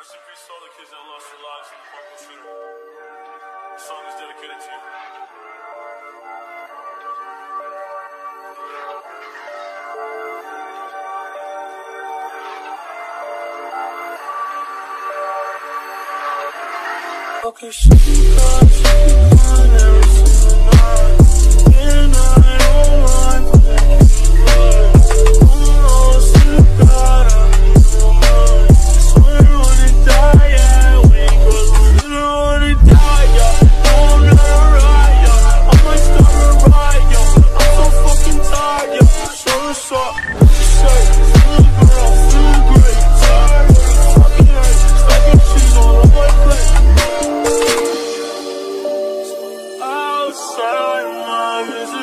Rest in peace to all the kids that lost their lives in the Parkland shooter. Song is dedicated to you. Okay, she got, she got, inside my misery.